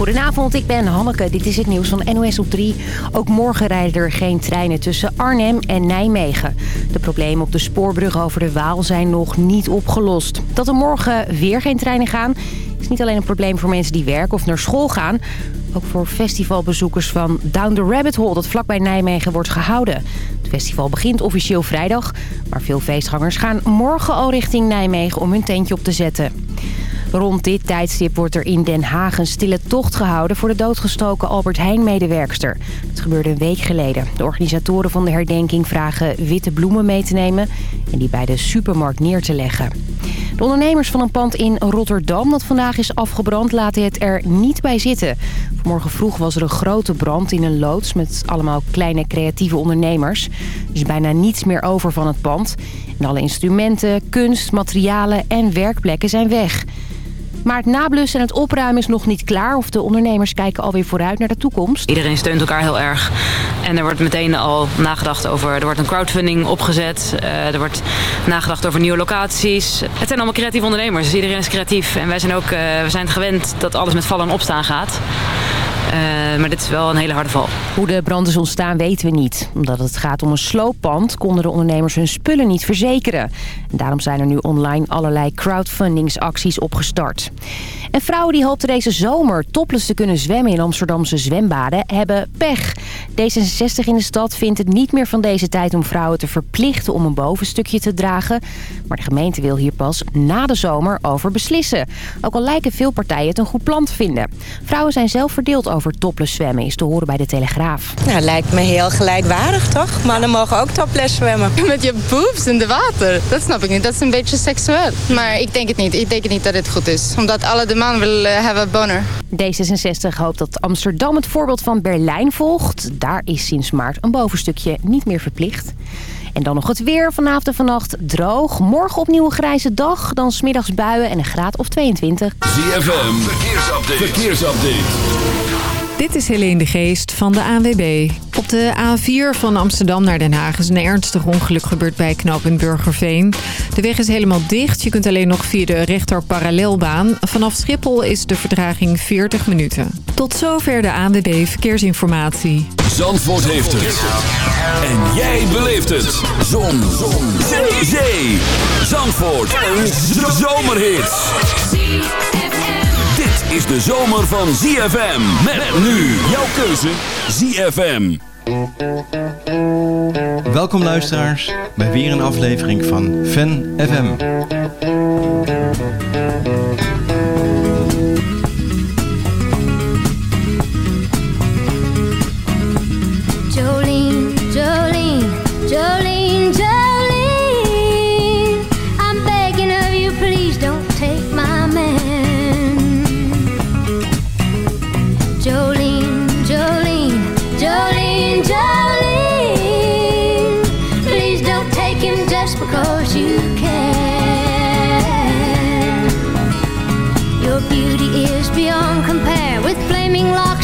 Goedenavond, ik ben Hanneke. Dit is het nieuws van NOS op 3. Ook morgen rijden er geen treinen tussen Arnhem en Nijmegen. De problemen op de spoorbrug over de Waal zijn nog niet opgelost. Dat er morgen weer geen treinen gaan... is niet alleen een probleem voor mensen die werken of naar school gaan... ook voor festivalbezoekers van Down the Rabbit Hole... dat vlakbij Nijmegen wordt gehouden. Het festival begint officieel vrijdag... maar veel feestgangers gaan morgen al richting Nijmegen om hun tentje op te zetten. Rond dit tijdstip wordt er in Den Haag een stille tocht gehouden... voor de doodgestoken Albert Heijn-medewerkster. Dat gebeurde een week geleden. De organisatoren van de herdenking vragen witte bloemen mee te nemen... en die bij de supermarkt neer te leggen. De ondernemers van een pand in Rotterdam dat vandaag is afgebrand... laten het er niet bij zitten. Vanmorgen vroeg was er een grote brand in een loods... met allemaal kleine creatieve ondernemers. Er is bijna niets meer over van het pand. En alle instrumenten, kunst, materialen en werkplekken zijn weg... Maar het nablussen en het opruimen is nog niet klaar. Of de ondernemers kijken alweer vooruit naar de toekomst. Iedereen steunt elkaar heel erg. En er wordt meteen al nagedacht over... Er wordt een crowdfunding opgezet. Uh, er wordt nagedacht over nieuwe locaties. Het zijn allemaal creatieve ondernemers. Dus iedereen is creatief. En wij zijn ook uh, we zijn gewend dat alles met vallen en opstaan gaat. Uh, maar dit is wel een hele harde val. Hoe de brand is ontstaan weten we niet. Omdat het gaat om een slooppand konden de ondernemers hun spullen niet verzekeren. En daarom zijn er nu online allerlei crowdfundingsacties opgestart. En vrouwen die hoopten deze zomer topless te kunnen zwemmen in Amsterdamse zwembaden hebben pech. D66 in de stad vindt het niet meer van deze tijd om vrouwen te verplichten om een bovenstukje te dragen. Maar de gemeente wil hier pas na de zomer over beslissen. Ook al lijken veel partijen het een goed plan te vinden. Vrouwen zijn zelf verdeeld over topless zwemmen, is te horen bij de Telegraaf. Nou, lijkt me heel gelijkwaardig, toch? Mannen mogen ook topless zwemmen. Met je boobs in de water, dat snap ik niet. Dat is een beetje seksueel. Maar ik denk het niet. Ik denk niet dat het goed is. Omdat alle de man wil uh, hebben boner. D66 hoopt dat Amsterdam het voorbeeld van Berlijn volgt. Daar is sinds maart een bovenstukje niet meer verplicht. En dan nog het weer. Vanavond en vannacht droog. Morgen opnieuw een grijze dag. Dan smiddags buien en een graad of 22. ZFM, verkeersupdate. verkeersupdate. Dit is Helene de Geest van de ANWB. Op de A4 van Amsterdam naar Den Haag is een ernstig ongeluk gebeurd bij knooppunt Burgerveen. De weg is helemaal dicht. Je kunt alleen nog via de rechter parallelbaan. Vanaf Schiphol is de verdraging 40 minuten. Tot zover de ANWB Verkeersinformatie. Zandvoort heeft het. En jij beleeft het. Zon. Zon. Zee. Zandvoort. Een zomerhit is de zomer van ZFM. Met nu jouw keuze ZFM. Welkom luisteraars bij weer een aflevering van Fan FM.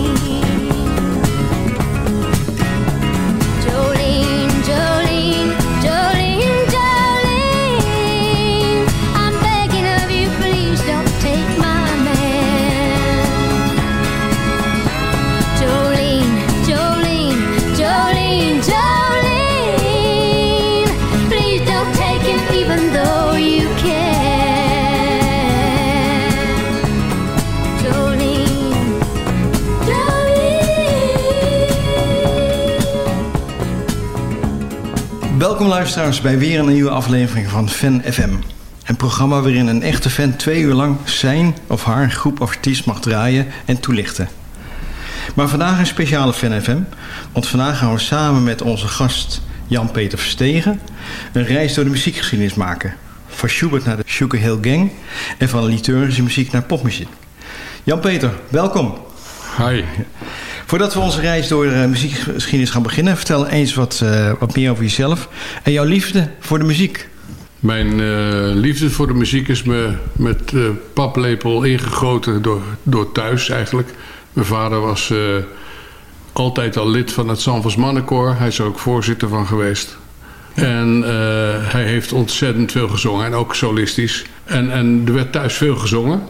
Jolene, Jolene. Welkom luisteraars bij weer een nieuwe aflevering van Fan FM. Een programma waarin een echte fan twee uur lang zijn of haar groep artiest mag draaien en toelichten. Maar vandaag een speciale Fan FM, want vandaag gaan we samen met onze gast Jan-Peter Verstegen een reis door de muziekgeschiedenis maken. Van Schubert naar de Sugar Hill Gang en van liturgische muziek naar popmuziek. Jan-Peter, welkom. Hi. Voordat we onze reis door de muziekgeschiedenis gaan beginnen, vertel eens wat, uh, wat meer over jezelf en jouw liefde voor de muziek. Mijn uh, liefde voor de muziek is me met uh, paplepel ingegoten door, door thuis eigenlijk. Mijn vader was altijd al lid van het Sanfors Mannenkoor. Hij is er ook voorzitter van geweest. En hij heeft ontzettend veel gezongen en ook solistisch. En, en er werd thuis veel gezongen.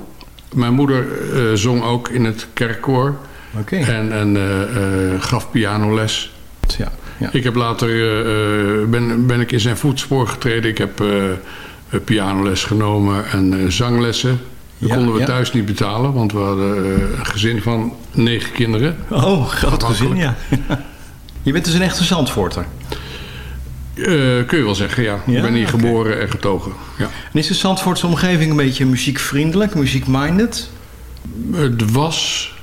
Mijn moeder zong ook in het kerkkoor. Okay. En, en gaf pianoles. Ja. Ja. Ik heb later uh, ben, ben ik in zijn voetspoor getreden. Ik heb uh, pianoles genomen en uh, zanglessen. Dat Ja, konden we ja. thuis niet betalen, want we hadden een gezin van negen kinderen. Oh, groot gezin, ja. Je bent dus een echte Zandvoorter. kun je wel zeggen, ja. Ja, ik ben hier geboren en getogen. Ja. En is de Zandvoortse omgeving een beetje muziekvriendelijk, muziekminded? Het was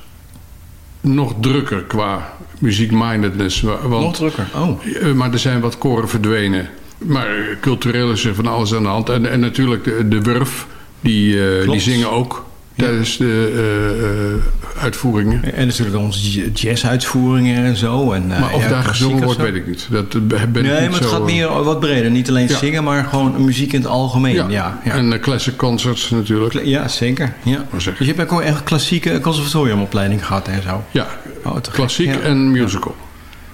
nog drukker qua muziekmindedness. Nog drukker. Oh, Eh, Maar er zijn wat koren verdwenen. Maar cultureel is er van alles aan de hand. En, en natuurlijk de, de Wurf, die, eh, die zingen ook tijdens de eh, eh, uitvoeringen. en natuurlijk onze jazzuitvoeringen en zo. En, eh, maar of ja, daar gezongen wordt, weet ik niet. Dat ben ik Nee, niet maar het zo, gaat meer wat breder. Niet alleen Ja. zingen, maar gewoon muziek in het algemeen. Ja, en classic concerts natuurlijk. Kla- ja zeker. Ja. Dus je hebt ook echt klassieke conservatoriumopleiding gehad en zo. Ja, Oh, klassiek en musical.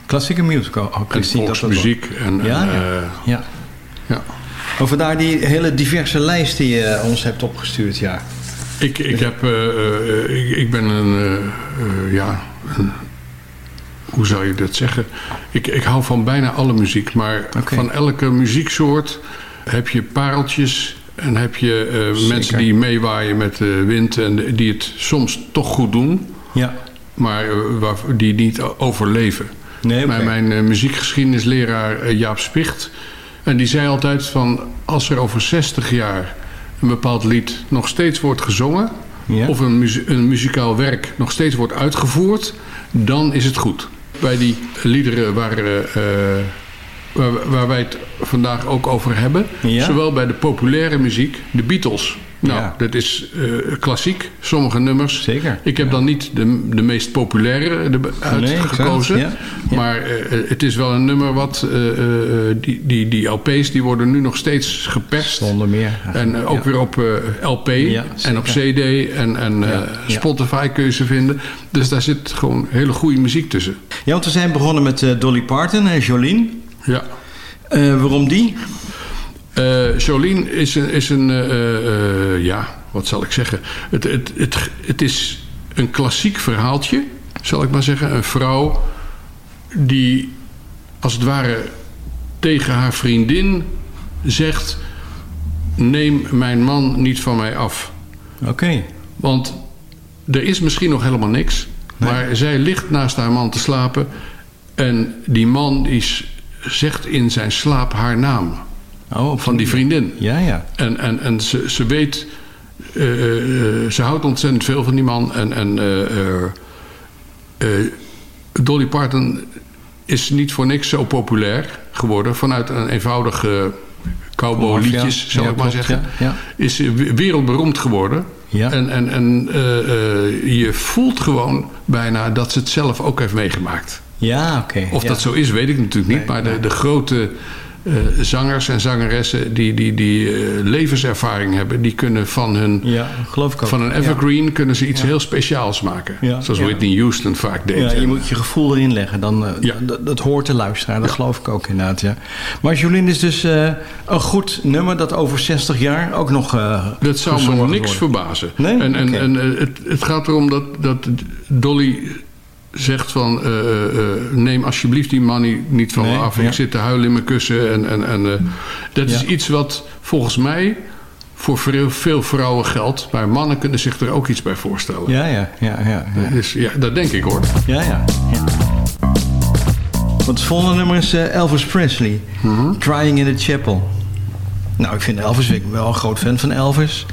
Klassieke musical. Oh, ik En volksmuziek. En, Ja, en, ja. Ja. ja. Vandaar die hele diverse lijst die je ons hebt opgestuurd, ja. Ik, ik, heb, eh, eh, ik, ik ben een, eh, ja, een- hoe zou je dat zeggen? Ik, ik hou van bijna alle muziek, maar van elke muzieksoort heb je pareltjes en heb je mensen die meewaaien met de wind en die het soms toch goed doen, Ja. maar waar, die niet overleven. Nee, mijn eh, muziekgeschiedenisleraar Jaap Spicht. En die zei altijd van... als er over 60 jaar een bepaald lied nog steeds wordt gezongen... Ja. of een, muzie- een muzikaal werk nog steeds wordt uitgevoerd... dan is het goed. Bij die liederen waar, eh, eh, waar, waar wij het vandaag ook over hebben... Ja. zowel bij de populaire muziek, de Beatles... Nou, Ja. dat is eh, klassiek, sommige nummers. Zeker. Ik heb dan niet de, de meest populaire Nee, uitgekozen. exact, ja. Maar eh, het is wel een nummer wat... eh, eh, die, die, die LP's die worden nu nog steeds geperst. Zonder meer. En eh, ook weer op eh, LP en op. CD en, en eh. Spotify kun je ze vinden. Dus daar zit gewoon hele goede muziek tussen. Ja, want we zijn begonnen met eh, Dolly Parton en Jolene. Ja. Eh, waarom die? Eh Jolien is een, is een eh, eh, ja, wat zal ik zeggen? Het, het, het, het is een klassiek verhaaltje, zal ik maar zeggen. Een vrouw die, als het ware, tegen haar vriendin zegt... neem mijn man niet van mij af. Oké. Want er is misschien nog helemaal niks. Nee. Maar zij ligt naast haar man te slapen. En die man die s- zegt in zijn slaap haar naam. Oh, Van die vriendin. Ja, ja. En, en, en ze, ze weet... eh, eh, ze houdt ontzettend veel van die man. En, en eh, eh, eh, Dolly Parton is niet voor niks zo populair geworden. Vanuit een eenvoudige cowboy liedjes, Ja. zal Ja, ik maar klopt, zeggen. ja. Is wereldberoemd geworden. Ja. En, en, en eh, eh, je voelt gewoon bijna dat ze het zelf ook heeft meegemaakt. Ja, oké. Of dat zo is, weet ik natuurlijk niet. Nee, maar de, de grote eh, zangers en zangeressen die, die, die eh, levenservaring hebben... die kunnen van hun... Ja, geloof ik ook. Van een evergreen kunnen ze iets heel speciaals maken. Zoals. Whitney Houston vaak deed. Ja, je En- moet je gevoel erin leggen. Dan, Ja. dat, dat hoort de luisteraar. Dat geloof ik ook inderdaad, ja. Maar Jolien is dus een goed nummer dat over 60 jaar ook nog Dat zou me niks verbazen. Nee? En, en, en het, het gaat erom dat, dat Dolly zegt van... eh, eh, neem alsjeblieft die man niet- van Nee, me af. ja. Ik zit te huilen in mijn kussen. En, en, en, eh, dat is iets wat volgens mij voor veel, veel vrouwen geldt. Maar mannen kunnen zich er ook iets bij voorstellen. Ja, ja, ja, ja. Ja, Dus ja, dat denk ik hoor. ja. ja. ja. Want het volgende nummer is eh, Elvis Presley. Crying in the Chapel. Nou, ik vind Elvis, ik ben wel een groot fan van Elvis.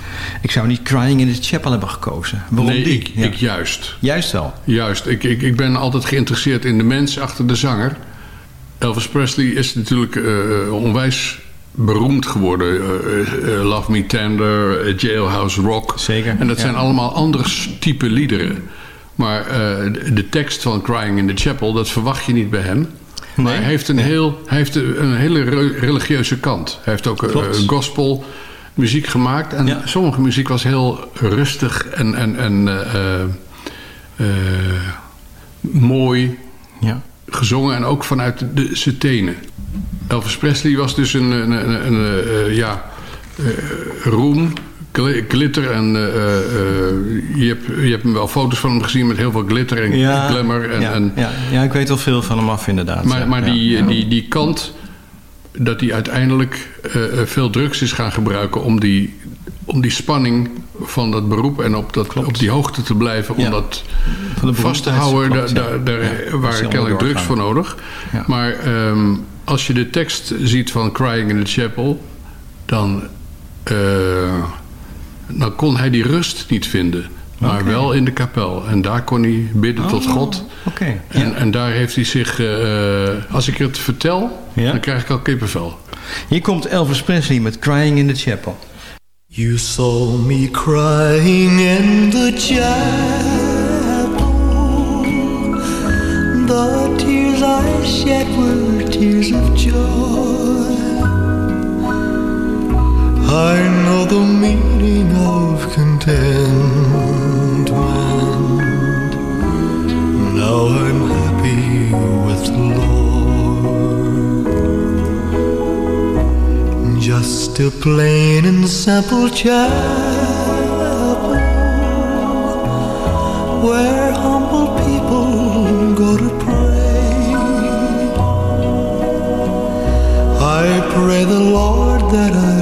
Ik zou niet Crying in the Chapel hebben gekozen. Waarom nee, die? ik, Ja. ik juist. Juist wel. Juist. Ik, ik, ik ben altijd geïnteresseerd in de mens achter de zanger. Elvis Presley is natuurlijk eh, onwijs beroemd geworden. Eh, eh, Love Me Tender, eh, Jailhouse Rock. Zeker, En dat ja. zijn allemaal andere type liederen. Maar eh, de- de tekst van Crying in the Chapel, dat verwacht je niet bij hem. Maar hij heeft een, heel, hij heeft een hele re- religieuze kant. Hij heeft ook eh, Klopt. gospel muziek gemaakt. En Ja. sommige muziek was heel rustig en, en, en eh, eh, eh, mooi Ja. gezongen. En ook vanuit de, tenen. Elvis Presley was dus een, een, een, een, eh, ja, eh, roem, glitter. En eh, eh, eh, je, hebt, je hebt wel foto's van hem gezien met heel veel glitter en Ja, glamour. En, ja, en, ja, ja, ik weet wel veel van hem af inderdaad. maar maar die. Die, die kant dat hij uiteindelijk veel drugs is gaan gebruiken om die, om die spanning van dat beroep en op, dat, Klopt. op die hoogte te blijven, om dat Van de vast te houden. Daar, daar, waren kennelijk drugs voor nodig. Maar ehm, als je de tekst ziet van Crying in the Chapel, dan, eh, dan kon hij die rust niet vinden. Maar wel in de kapel. En daar kon hij bidden tot Oh, God. Oké. En, Ja. en daar heeft hij zich... eh, als ik het vertel, Ja. dan krijg ik al kippenvel. Hier komt Elvis Presley met Crying in the Chapel. You saw me crying in the chapel. The tears I shed were tears of joy. I know the meaning of contentment. Now I'm happy with Lord. Just a plain and simple chapel where humble people go to pray. I pray the Lord that I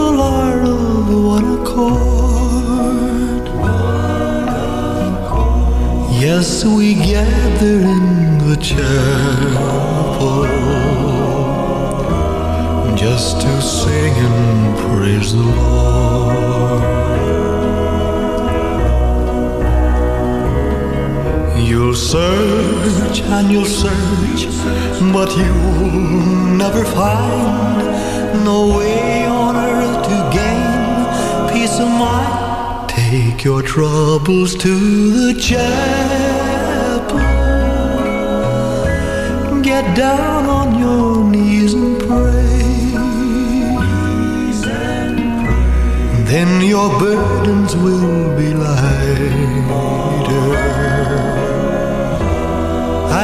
people are of one accord. Yes, we gather in the chapel just to sing and praise the Lord. You'll search and you'll search, but you'll never find no way on earth to gain peace of mind. Take your troubles to the chapel. Get down on your knees and pray. Then your burdens will be lighter.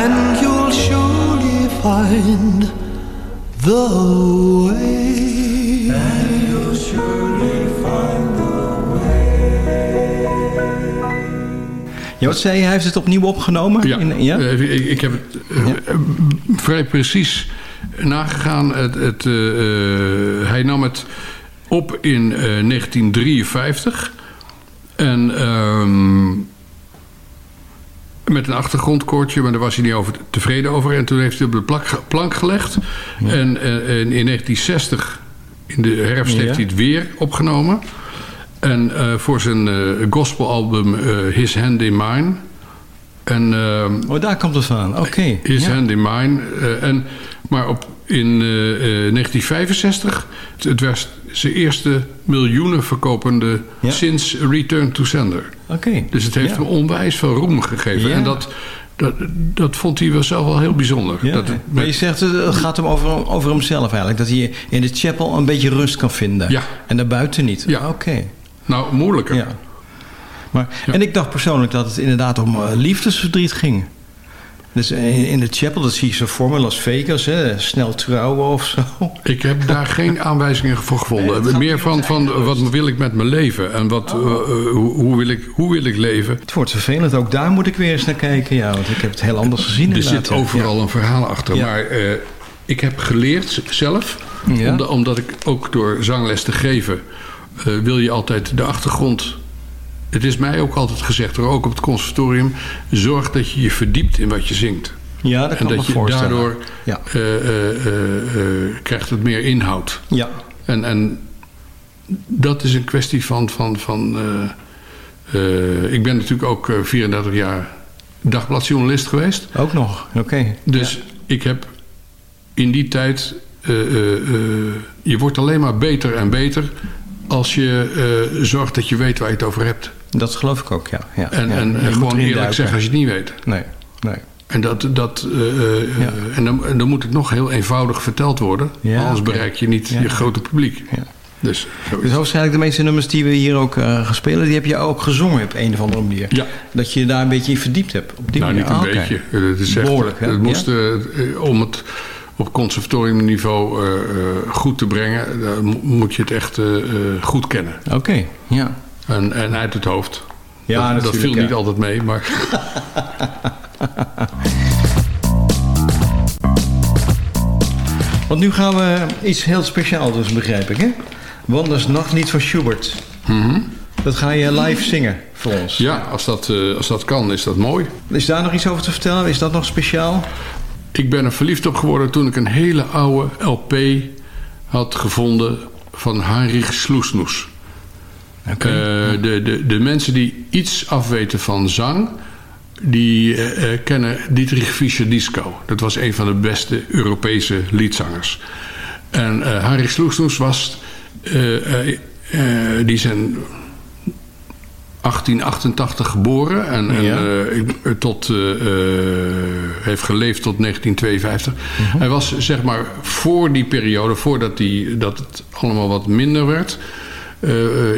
And you'll surely find the way. Ja, wat zei je? Hij heeft het opnieuw opgenomen? Ja, In- ja? eh, ik, ik heb het eh, eh, vrij precies nagegaan. Het, het, hij nam het op in eh, 1953. En ehm, met een achtergrondkoortje, maar daar was hij niet over tevreden over. En toen heeft hij op de plak- plank gelegd. En, en in 1960, in de herfst, Ja. heeft hij het weer opgenomen. En eh, voor zijn eh, gospelalbum eh, His Hand in Mine. En, ehm, Oh, daar komt het van. Oké. His ja. Hand in Mine. en, maar op, in eh, eh, 1965, het, het was zijn eerste miljoenen verkopende Ja. sinds Return to Sender. Oké. Dus het heeft Ja. hem onwijs veel roem gegeven. En dat, dat, dat vond hij wel zelf wel heel bijzonder. Ja, dat, maar je zegt, het gaat hem over, over hemzelf eigenlijk. Dat hij in de chapel een beetje rust kan vinden. Ja. En daarbuiten niet. Ja. Oké. Nou, moeilijker. Ja. Maar, Ja. En ik dacht persoonlijk dat het inderdaad om eh, liefdesverdriet ging. Dus in in de chapel, dat zie je zo voor me, Las Vegas, hè? snel trouwen of zo. Ik heb daar geen aanwijzingen voor gevonden. Meer van, van wat wil ik met mijn leven en wat, Oh. eh, eh, hoe, hoe wil ik, hoe wil ik leven. Het wordt vervelend, ook daar moet ik weer eens naar kijken. Ja, want ik heb het heel anders gezien Er inderdaad. zit overal een verhaal achter. Ja. Maar eh, ik heb geleerd zelf, Ja. omdat, omdat ik ook door zangles te geven... eh, wil je altijd de achtergrond... Het is mij ook altijd gezegd, ook op het conservatorium... zorg dat je je verdiept in wat je zingt. Ja, dat en kan ik dat je daardoor Ja. eh, eh, krijgt het meer inhoud. Ja. En, en dat is een kwestie van... van, van ik ben natuurlijk ook eh, 34 jaar dagbladjournalist geweest. Ook nog, oké. Dus ik heb in die tijd... je wordt alleen maar beter en beter... als je eh, zorgt dat je weet waar je het over hebt. Dat geloof ik ook, ja. ja. En, ja. en, Je en moet gewoon eerlijk zeggen als je het niet weet. Nee, nee. En, dat, dat, eh, eh, Ja. en, dan, en dan moet het nog heel eenvoudig verteld worden. Anders bereik je niet je grote publiek. Ja. Dus, Dus waarschijnlijk de meeste nummers die we hier ook gaan spelen... die heb je ook gezongen op een of andere manier. Ja. Dat je daar een beetje in verdiept hebt. Op die nou, manier. niet een Ah, beetje. Het is echt, Behoorlijk, hè? het moest, om het op conservatoriumniveau eh, eh, goed te brengen... dan mo- moet je het echt eh, goed kennen. Oké, ja. En, en uit het hoofd. Ja, dat, dat viel ja. niet altijd mee, maar... Want nu gaan we iets heel speciaals dus, begrijp ik, hè? Wanders Nachtlied van Schubert. Dat ga je live zingen voor ons. Ja, als dat, als dat kan, is dat mooi. Is daar nog iets over te vertellen? Is dat nog speciaal? Ik ben er verliefd op geworden toen ik een hele oude LP had gevonden van Heinrich Sloesnoes. Eh, de, de, de mensen die iets afweten van zang, die eh, eh, kennen Dietrich Fischer-Dieskau. Dat was een van de beste Europese liedzangers. En eh Heinrich Sloesnoes was... die zijn 1888 geboren en, en Ja. eh, eh, tot, eh, heeft geleefd tot 1952. Hij was zeg maar voor die periode, voordat die, dat het allemaal wat minder werd...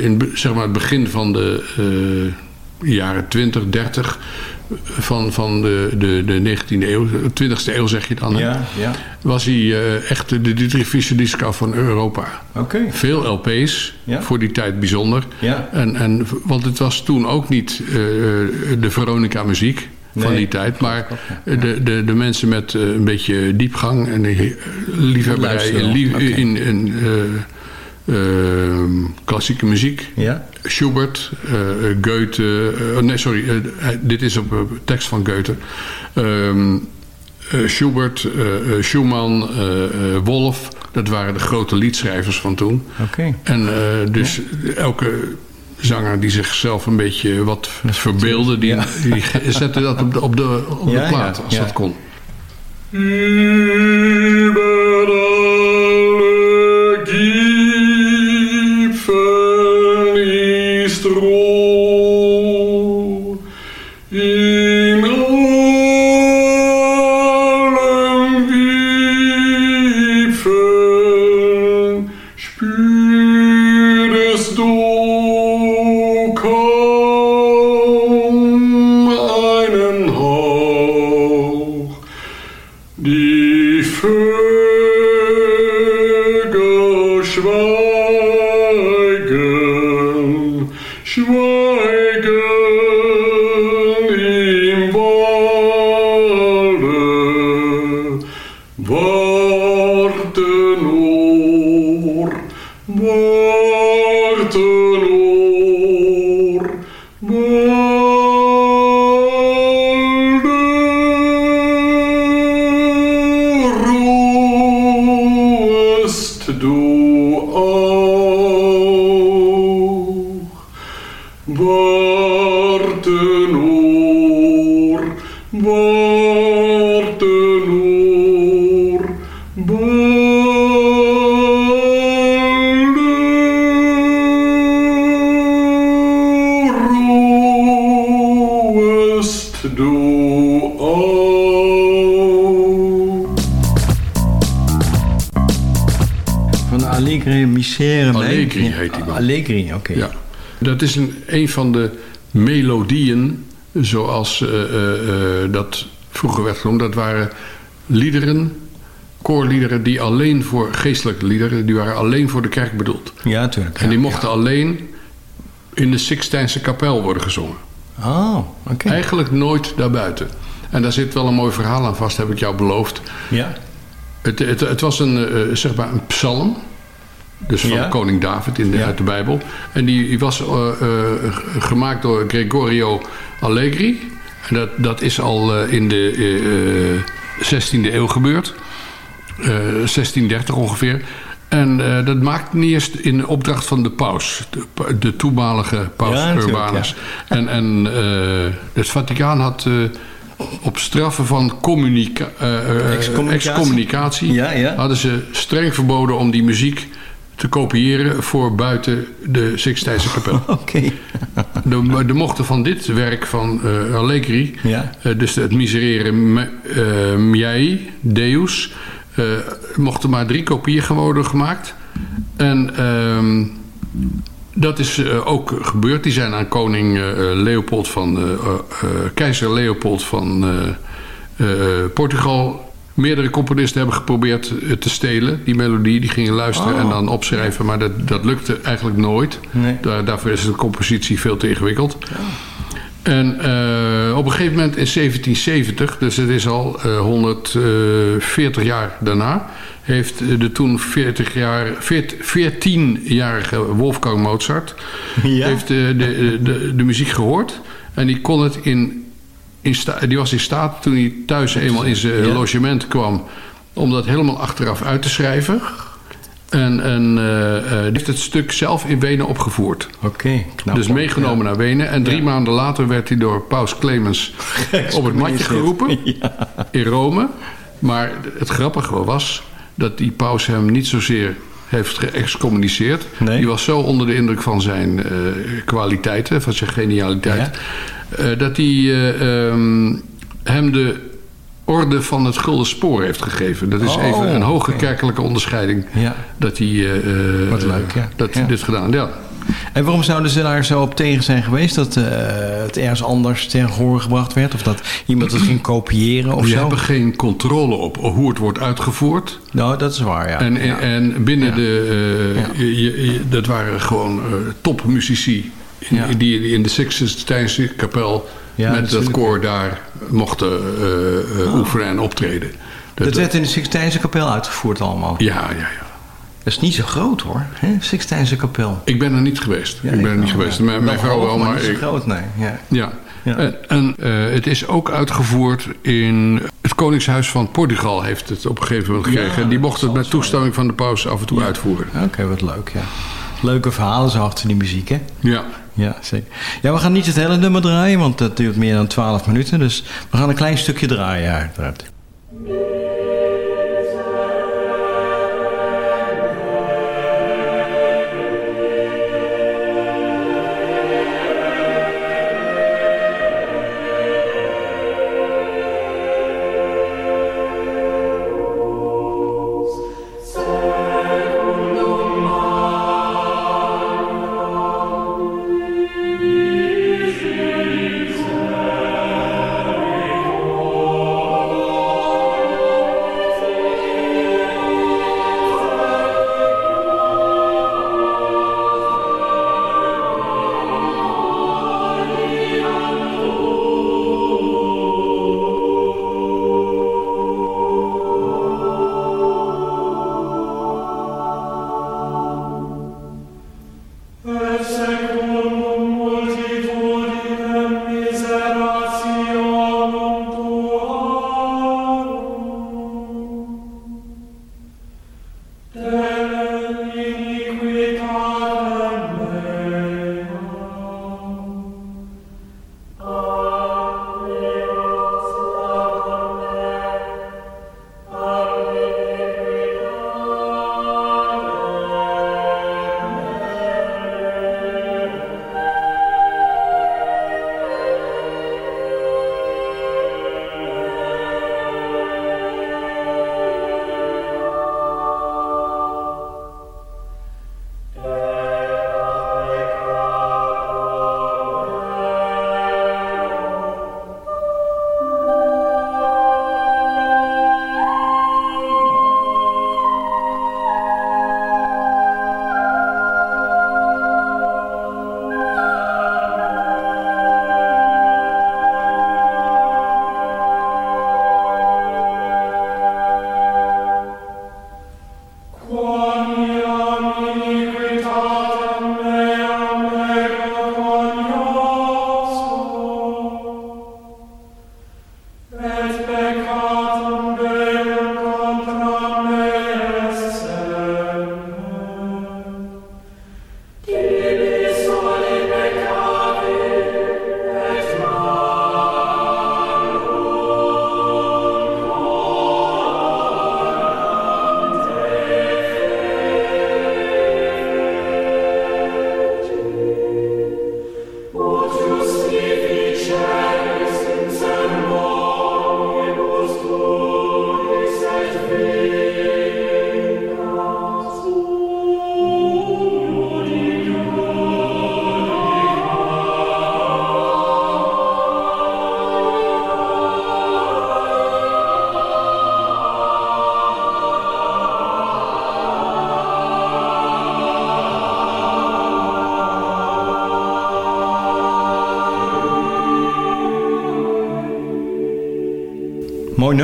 in zeg maar het begin van de jaren 20, 30 van, van de, de, de 19e eeuw, 20e eeuw zeg je dan? Ja, ja. was hij eh, echt de Dietrich Fischer-Dieskau van Europa. Oké. Veel LP's, Ja. voor die tijd bijzonder. Ja. En, en, want het was toen ook niet eh, de Veronica muziek van die tijd. Maar de, de, de mensen met eh, een beetje diepgang en liefhebberij in, in, in klassieke muziek. Ja? Schubert, eh, Goethe... eh, nee, sorry, eh, dit is op eh, tekst van Goethe. Ehm, eh, Schubert, eh, eh, Schumann, eh, eh, Wolf... dat waren de grote liedschrijvers van toen. Oké. En eh, dus elke zanger die zichzelf een beetje wat verbeelde... die, Ja. die zette dat op de, op de, op Ja, de plaat, ja, als ja. dat kon. Allegri, oké. Ja. Dat is een, een van de melodieën zoals eh, eh, eh, dat vroeger werd genoemd. Dat waren liederen, koorliederen die alleen voor geestelijke liederen, die waren alleen voor de kerk bedoeld. Ja, natuurlijk. En die mochten alleen in de Sixtijnse kapel worden gezongen. Oh, oké. Eigenlijk nooit daarbuiten. En daar zit wel een mooi verhaal aan vast, heb ik jou beloofd. Ja. Het, het, het was een, zeg maar een psalm. Dus van Ja. koning David in de, Ja. uit de Bijbel. En die, die was eh, eh, gemaakt door Gregorio Allegri. En dat, dat is al eh, in de eh, 16e eeuw gebeurd. Eh, 1630 ongeveer. En dat maakte niet eerst in opdracht van de paus. De, toenmalige paus Ja, Urbanus. En, en het Vaticaan had... op straffen van communica Excommunicatie. ja. hadden ze streng verboden om die muziek te kopiëren voor buiten de Sixtijnse kapel. Oké. De, de mochten van dit werk van eh, Allegri, Ja. eh, dus het Miserere Me- Miei, Deus, eh, mochten maar drie kopieën worden gemaakt. En ehm, dat is ook gebeurd. Die zijn aan koning Leopold van, keizer Leopold van Portugal. Meerdere componisten hebben geprobeerd eh, te stelen, die melodie. Die gingen luisteren Oh. en dan opschrijven, maar dat, dat lukte eigenlijk nooit. Nee. Daar, daarvoor is de compositie veel te ingewikkeld. En eh, op een gegeven moment in 1770, dus het is al eh, 140 jaar daarna, heeft de toen 40 jaar, 14-jarige Wolfgang Mozart Ja. heeft de, de, de, de muziek gehoord. En die kon het in, in die was in staat toen hij thuis eenmaal in zijn Ja. logement kwam, om dat helemaal achteraf uit te schrijven. En, en eh, eh, die heeft het stuk zelf in Wenen opgevoerd. Oké, knap. dus meegenomen naar Wenen. En drie maanden later werd hij door Paus Clemens op het matje geroepen in Rome. Maar het grappige was dat die paus hem niet zozeer heeft geëxcommuniceerd. Nee. Die was zo onder de indruk van zijn eh, kwaliteiten, van zijn genialiteit... eh, dat hij eh, ehm, hem de orde van het Gulden Spoor heeft gegeven. Dat is Oh, even een hoge kerkelijke onderscheiding. Ja. Dat hij leuk, dat hij dit gedaan. Ja. En waarom zouden ze daar zo op tegen zijn geweest? Dat eh, het ergens anders ter horen gebracht werd? Of dat iemand het ging kopiëren of We zo? hebben geen controle op hoe het wordt uitgevoerd. Nou, dat is waar, ja. En, ja. en binnen Ja. de... eh, je- je- dat waren gewoon eh, topmuzici. in-. Die, in de Sixtijnse kapel met dat koor daar mochten eh, oefenen en optreden. dat werd in de Sixtijnse kapel uitgevoerd allemaal. Ja, ja, ja. Dat is niet zo groot hoor, hè? Sixtijnse kapel. Ik ben er niet geweest. Ja, ik ben er niet geweest. Mijn, mijn vrouw wel, maar ik, groot, nee. Ja. Ja. Ja. En, en, eh, het is ook uitgevoerd in het Koningshuis van Portugal heeft het op een gegeven moment gekregen. En die mocht het met toestemming van de paus af en toe uitvoeren. Oké, wat leuk, ja. Leuke verhalen zo achter die muziek, hè? Ja. Ja, zeker. Ja, we gaan niet het hele nummer draaien, want dat duurt meer dan 12 minuten. Dus we gaan een klein stukje draaien uiteraard.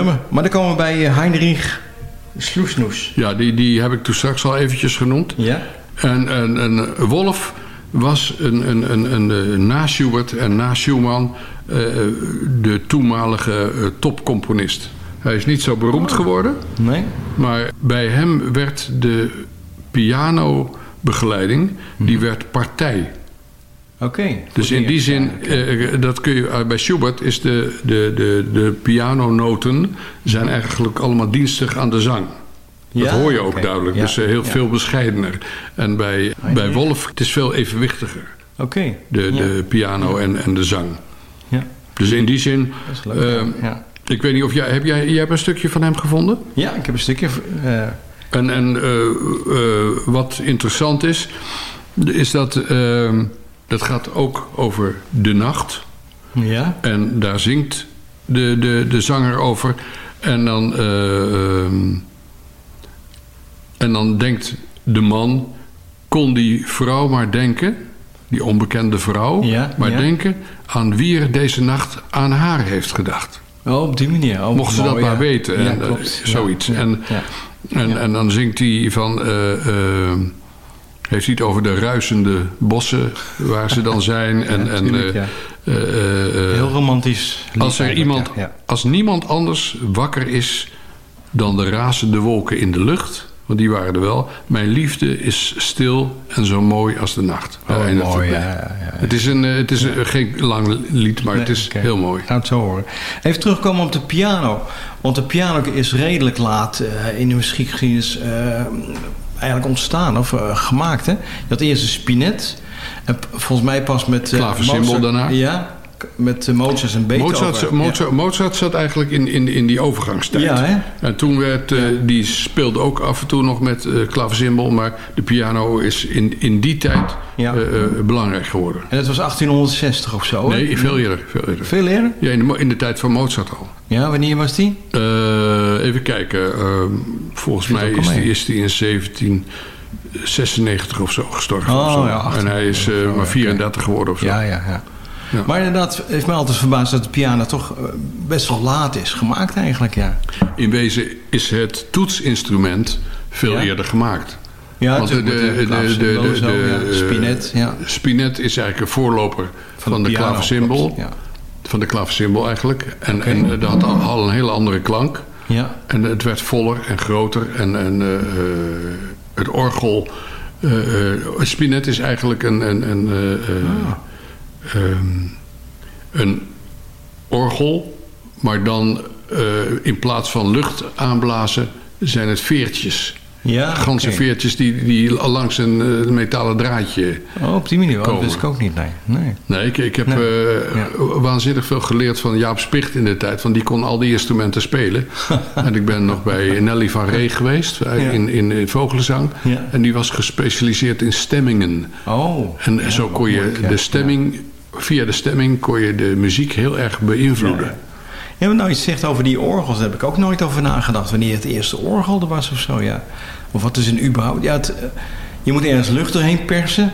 Nummer. Maar dan komen we bij eh, Heinrich Sloesnoes. Ja, die, die heb ik toen straks al eventjes genoemd. Ja? En, en, en Wolf was een, een, een, een, een na Schubert en na Schumann eh, de toenmalige eh, topcomponist. Hij is niet zo beroemd geworden. Nee? Maar bij hem werd de pianobegeleiding, die werd partij. Oké. Dus in die zin, eh, dat kun je, eh, bij Schubert is de, de, de, de pianonoten zijn eigenlijk allemaal dienstig aan de zang. Dat Ja, hoor je ook duidelijk. Ja, Dus eh, heel ja. veel bescheidener. En bij, bij Wolf, het is veel evenwichtiger. Oké. De, de piano en, en de zang. Ja. Dus in die zin... Dat is leuk. eh, ja. Ik weet niet of jij... Heb jij, jij hebt een stukje van hem gevonden? ja, ik heb een stukje... eh, En, en eh, eh, wat interessant is... Is dat... dat gaat ook over de nacht. ja? En daar zingt de, de, de zanger over. En dan, eh, ehm, en dan denkt de man... kon die vrouw maar denken... die onbekende vrouw... Ja, maar ja. denken aan wie er deze nacht aan haar heeft gedacht. Oh, op die manier. Oh, Mochten ze dat maar weten. Ja, en, zoiets. En, en, en dan zingt hij van... eh, eh, heeft hij het over de ruisende bossen waar ze dan zijn. En, en, tuurlijk, eh, ja. eh, eh, Heel romantisch. als er iemand, ja, ja. als niemand anders wakker is dan de razende wolken in de lucht, want die waren er wel. Mijn liefde is stil en zo mooi als de nacht. Oh, mooi, het ja, ja, ja. Is, een, het is een, geen lang lied, maar het is heel mooi. Gaan het zo horen. Even terugkomen op de piano. Want de piano is redelijk laat in de muziekgeschiedenis eigenlijk ontstaan of eh, gemaakt. Hè? Je had eerst een spinet. En volgens mij pas met... Mozart- daarna. Ja, met eh, Mozart en Beethoven. Mozart, Mozart, Mozart zat eigenlijk in, in, in die overgangstijd. Ja, hè? En toen werd, eh, die speelde ook af en toe nog met klaversymbol, maar de piano is in, in die tijd Ja. belangrijk geworden. En het was 1860 of zo, hè? Nee, veel eerder. Veel eerder. Veel eerder? Ja, in de, mo- in de tijd van Mozart al. Ja, wanneer was die? Even kijken. eh, volgens mij is die, mee. is die in 1796 of zo gestorven. Oh, of zo. ja, en hij is zo, maar ja, 34 geworden of zo. Ja, ja, ja. Ja. Maar inderdaad, heeft mij altijd verbaasd dat de piano toch eh, best wel laat is gemaakt eigenlijk, ja. In wezen is het toetsinstrument veel Ja? eerder gemaakt. Ja, Want de, de, de, de, ja. de- Spinet, ja. Spinet is eigenlijk een voorloper van, de ja. Van de klaversymbol eigenlijk. En, en eh, dat had al, een hele andere klank. Ja, En het werd voller en groter. En, en eh, eh, het orgel... eh, eh, een spinet is eigenlijk een... een, een, eh, eh, Ah. Ehm, een orgel. Maar dan eh, in plaats van lucht aanblazen... zijn het veertjes. ja Ganse veertjes die, die langs een eh, metalen draadje... Oh, op die manier, wel. dat komen. wist ik ook niet, nee. nee. Nee, ik, ik heb Nee. eh, Ja. waanzinnig veel geleerd van Jaap Spicht in de tijd. Want die kon al die instrumenten spelen. en ik ben nog bij Nelly van Ree geweest Ja. in, in, in vogelzang. Ja. En die was gespecialiseerd in stemmingen. Oh. En zo kon je de stemming, via de stemming kon je de muziek heel erg beïnvloeden. Ja. Ja, maar nou, je zegt over die orgels, daar heb ik ook nooit over nagedacht. Wanneer het eerste orgel er was of zo, ja. Of wat is een überhaupt... Ja, het, eh, je moet ergens lucht doorheen persen.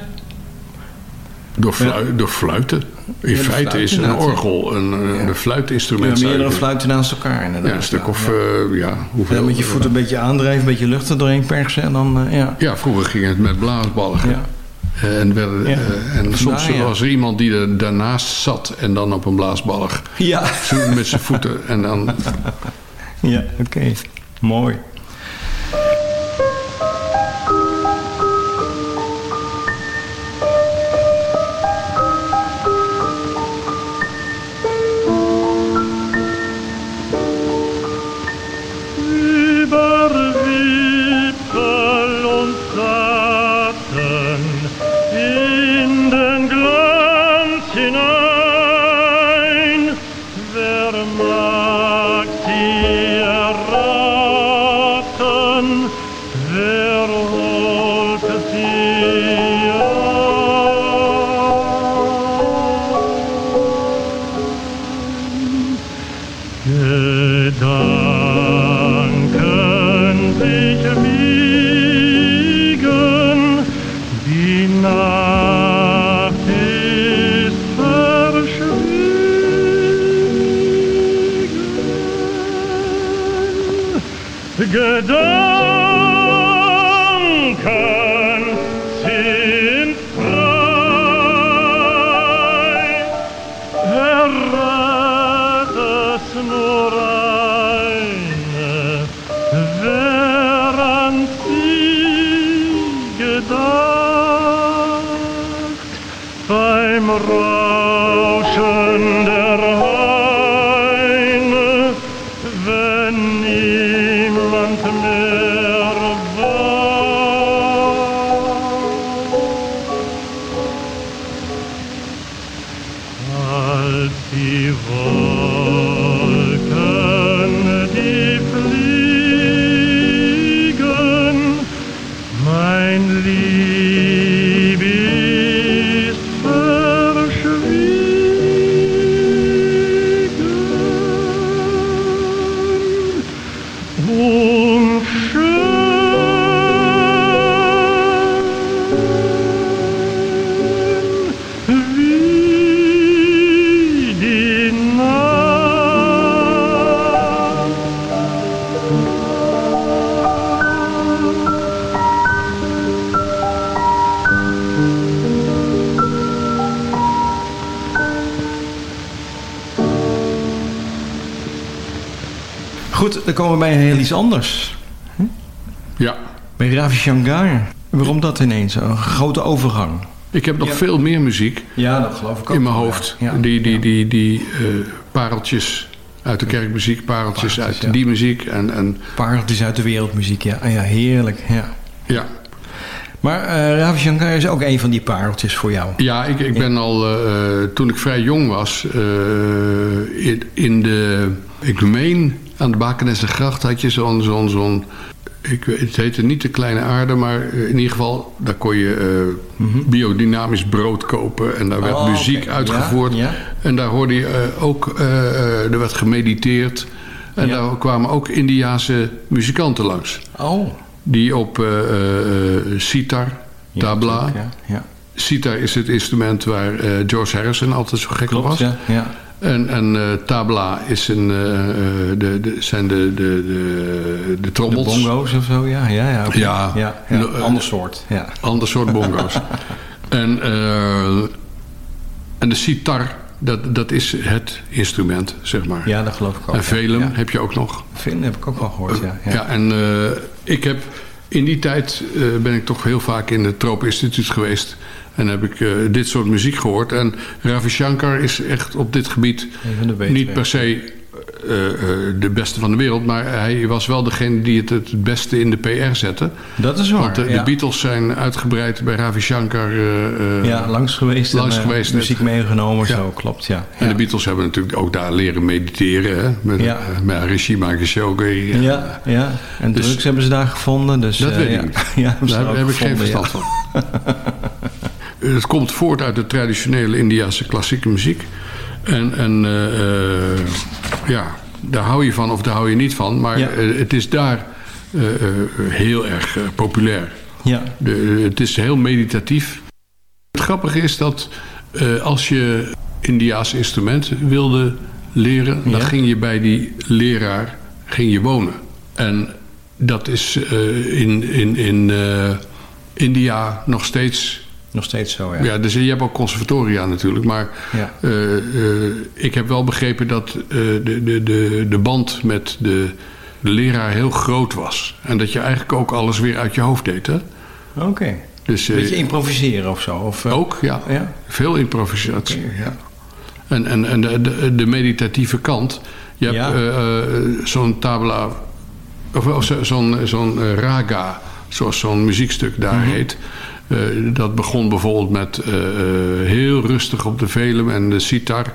Door, flui- door fluiten. In Ja, feite is een orgel een, een, Ja. fluitinstrument. Ja, je meerdere fluiten naast elkaar inderdaad. Ja, een stuk of ja. eh, ja, hoeveel. dan met je voet een beetje aandrijven, een beetje lucht er doorheen persen en dan, eh, ja. Ja, vroeger ging het met blaasballen. Ja. En, Ja. eh, en soms ja. was er iemand die er daarnaast zat en dan op een blaasballig. Ja, met zijn voeten en dan... ja oké. Mooi. gedanken komen we bij heel iets anders. Ja. Bij Ravi Shankar. Waarom dat ineens? Een grote overgang. Ik heb nog Ja. veel meer muziek Ja, dat geloof ik ook. in mijn hoofd. Ja. Die, die, die, die eh, pareltjes uit de kerkmuziek, pareltjes, Pareltjes, uit die muziek. En, en Pareltjes uit de wereldmuziek, ja. Ah, ja, heerlijk, ja. ja, Maar eh Ravi Shankar is ook een van die pareltjes voor jou. Ja, ik, ik ben al, eh, toen ik vrij jong was, in, in de, ik meen, aan de Bakenessengracht had je zo'n, zo'n, zo'n, ik, weet- het heette niet de kleine aarde, maar eh, in ieder geval, daar kon je eh, biodynamisch brood kopen en daar werd Mhm. Oh, muziek uitgevoerd. Ja, ja. En daar hoorde je eh, ook, er werd gemediteerd en Ja. daar kwamen ook Indiase muzikanten langs. Oh. Die op sitar, tabla, natuurlijk, Ja, ja. Sitar is het instrument waar George Harrison altijd zo gek op was. ja. ja. En, en eh, tabla is een, eh, eh, de, de, zijn de, de, de, de De trommels. bongo's of zo, ja. Ja, ja. Ja. ja, ander soort. Ja. Ander soort bongo's. en, en de sitar, dat, dat is het instrument, zeg maar. ja, dat geloof ik ook. en velum heb je ook nog. Velum heb ik ook wel gehoord, ja. Ja, ja. en ik heb in die tijd ben ik toch heel vaak in het Tropen Instituut geweest. En heb ik eh, dit soort muziek gehoord. En Ravi Shankar is echt op dit gebied niet per se eh, eh, de beste van de wereld. Maar hij was wel degene die het het beste in de PR zette. Dat is waar, Want de. Beatles zijn uitgebreid bij Ravi Shankar. Ja, langs geweest. langs en, geweest. Muziek meegenomen, Ja. zo, klopt, ja. En de Beatles hebben natuurlijk ook daar leren mediteren. Hè? Met, Ja. met. Ja, ja. En Dus- drugs hebben ze daar gevonden. Dus, Dat weet ik ja. Daar heb ik geen verstand van. Het komt voort uit de traditionele Indiase klassieke muziek. En, en eh, eh, ja, daar hou je van of daar hou je niet van. Maar Ja. eh, het is daar eh, eh, heel erg eh, populair. Ja. De, het is heel meditatief. Het grappige is dat eh, als je Indiaas instrument wilde leren... dan ging je bij die leraar ging je wonen. En dat is eh, in, in, in eh, India nog steeds... Nog steeds zo, ja. Ja, dus je hebt ook conservatoria natuurlijk. Maar Ja. eh, eh, ik heb wel begrepen dat eh, de, de, de, de band met de, de leraar heel groot was. En dat je eigenlijk ook alles weer uit je hoofd deed. Hè? Oké. Dus, eh, Beetje improviseren of zo? Of, ook, ja. Ja? Veel improvisatie. Ja. En, en, en de, de, de meditatieve kant. Je hebt Ja. zo'n tabla... Of, of zo- zo'n zo'n raga, zoals zo'n muziekstuk daar Mhm. heet. Eh, dat begon bijvoorbeeld met eh, eh, heel rustig op de velum en de sitar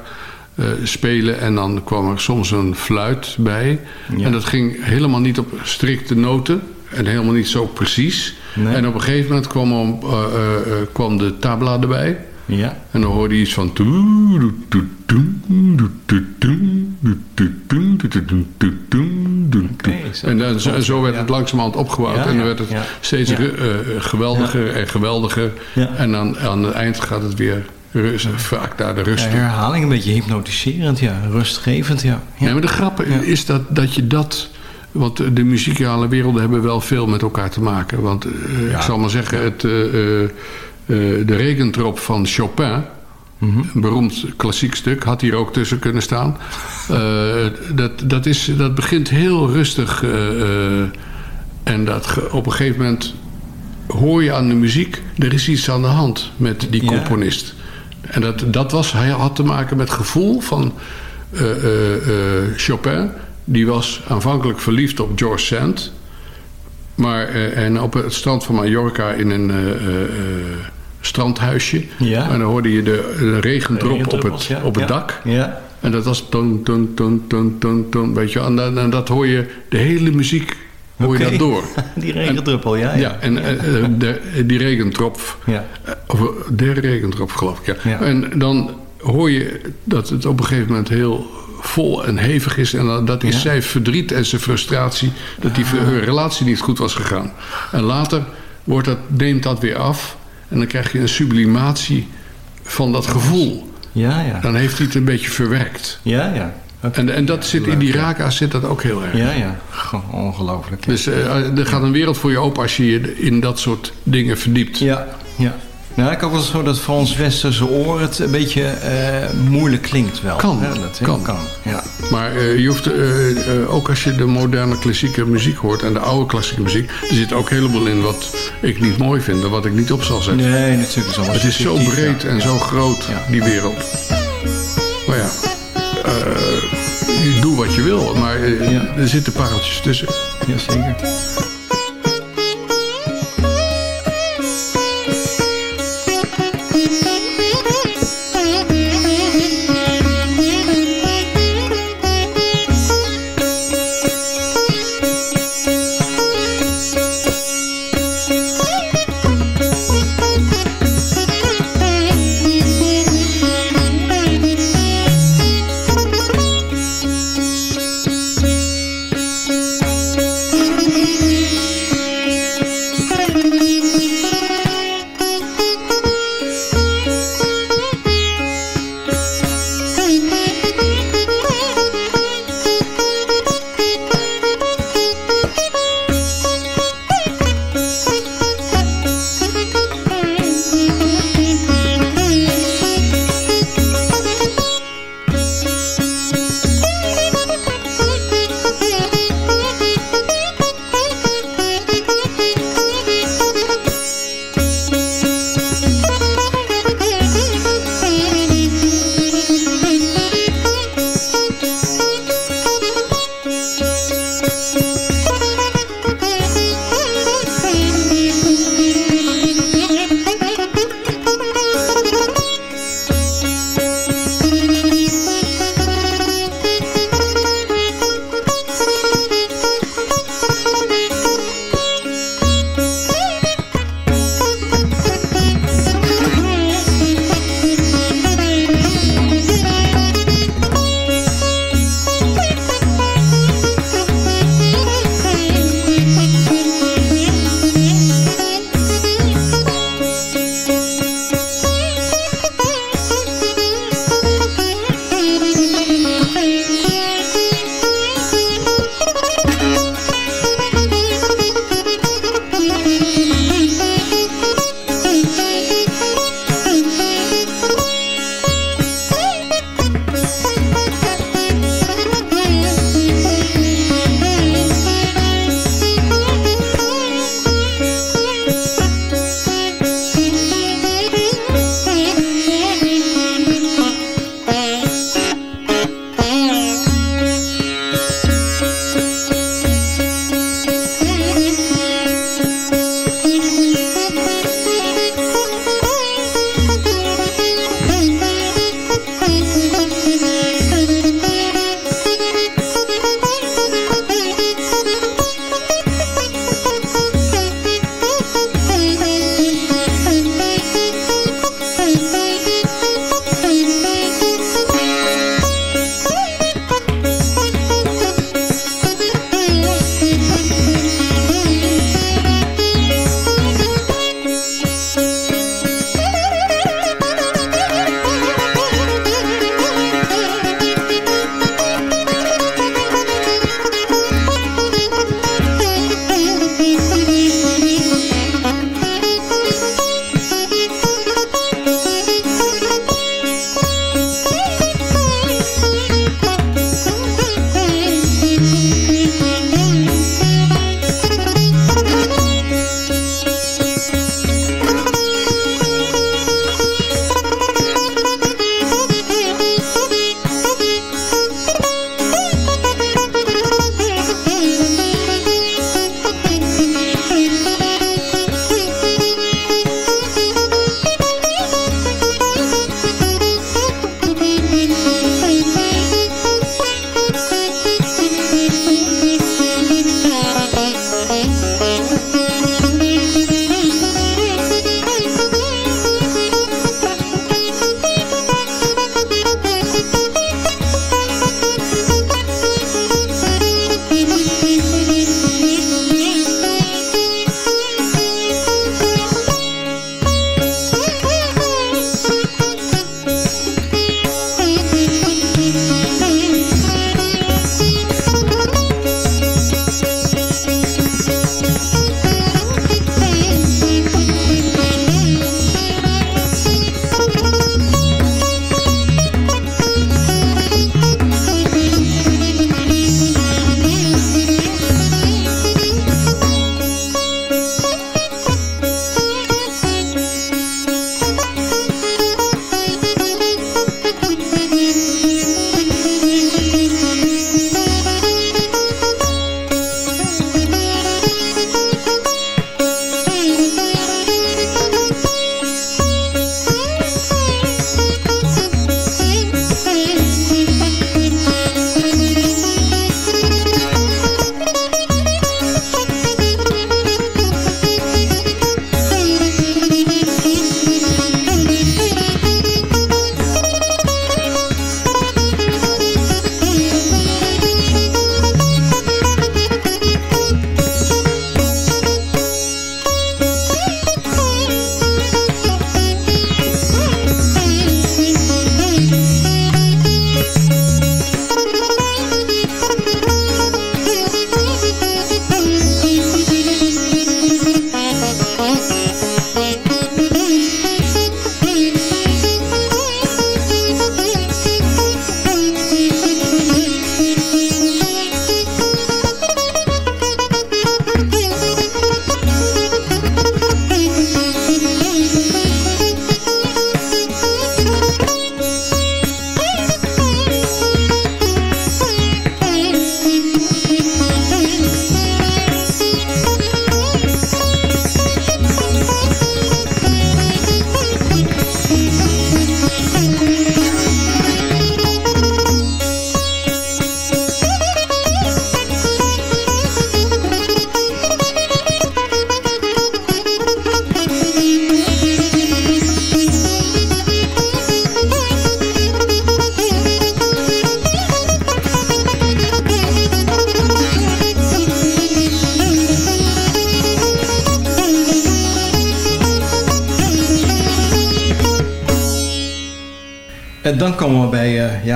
spelen. En dan kwam er soms een fluit bij. Ja. En dat ging helemaal niet op strikte noten. En helemaal niet zo precies. Nee. En op een gegeven moment kwam, om, kwam de tabla erbij. Ja. En dan hoorde je iets van... zo En, dan, zo- werd ja. het langzamerhand opgebouwd. Ja, en dan werd het steeds eh, geweldiger en geweldiger. En dan aan het eind gaat het weer rust, vaak naar de rust herhaling een beetje hypnotiserend, ja. Rustgevend, ja. ja. Nee, maar de grap is dat, dat je dat Want de muzikale werelden hebben wel veel met elkaar te maken. Want eh, ik zal maar zeggen, het, eh, eh, de regentrop van Chopin... Een beroemd klassiek stuk, had hier ook tussen kunnen staan. Eh, dat, dat, is, dat begint heel rustig. eh, en dat op een gegeven moment hoor je aan de muziek... er is iets aan de hand met die Ja. componist. En dat, dat was, hij had te maken met gevoel van Chopin. Die was aanvankelijk verliefd op George Sand. Maar, en op het strand van Mallorca in een strandhuisje. Ja. En dan hoorde je de, de regendrop op het, ja. op het dak. Ja. En dat was ton, ton, ton, ton, ton, ton, weet je. En, dan- en dat hoor je, de hele muziek hoor je dat door. Die regendruppel, ja. Ja, en eh, eh, de, die regentrop, Ja. of eh, de regentrop geloof ik, ja. En dan hoor je dat het op een gegeven moment heel vol en hevig is. En dat is Ja. zijn verdriet en zijn frustratie dat die hun relatie niet goed was gegaan. En later wordt dat, neemt dat weer af en dan krijg je een sublimatie van dat gevoel. Ja, ja. Dan heeft hij het een beetje verwerkt. Ja, ja. En, en dat zit in die raka zit dat ook heel erg. Ja, ja. Ongelooflijk. Dus eh, er gaat een wereld voor je open als je je in dat soort dingen verdiept. Ja, ja. Nou, ik ook wel zo dat voor ons westerse oor het een beetje eh, moeilijk klinkt wel. Kan, hè, dat, kan. kan. Ja. Maar eh, je hoeft, eh, eh, ook als je de moderne klassieke muziek hoort en de oude klassieke muziek, er zit ook helemaal in wat ik niet mooi vind en wat ik niet op zal zetten. Nee, natuurlijk is alles Het is zo breed ja. en zo groot, Ja. die wereld. Maar ja, eh, doe wat je wil, maar Ja. er zitten pareltjes tussen. Jazeker.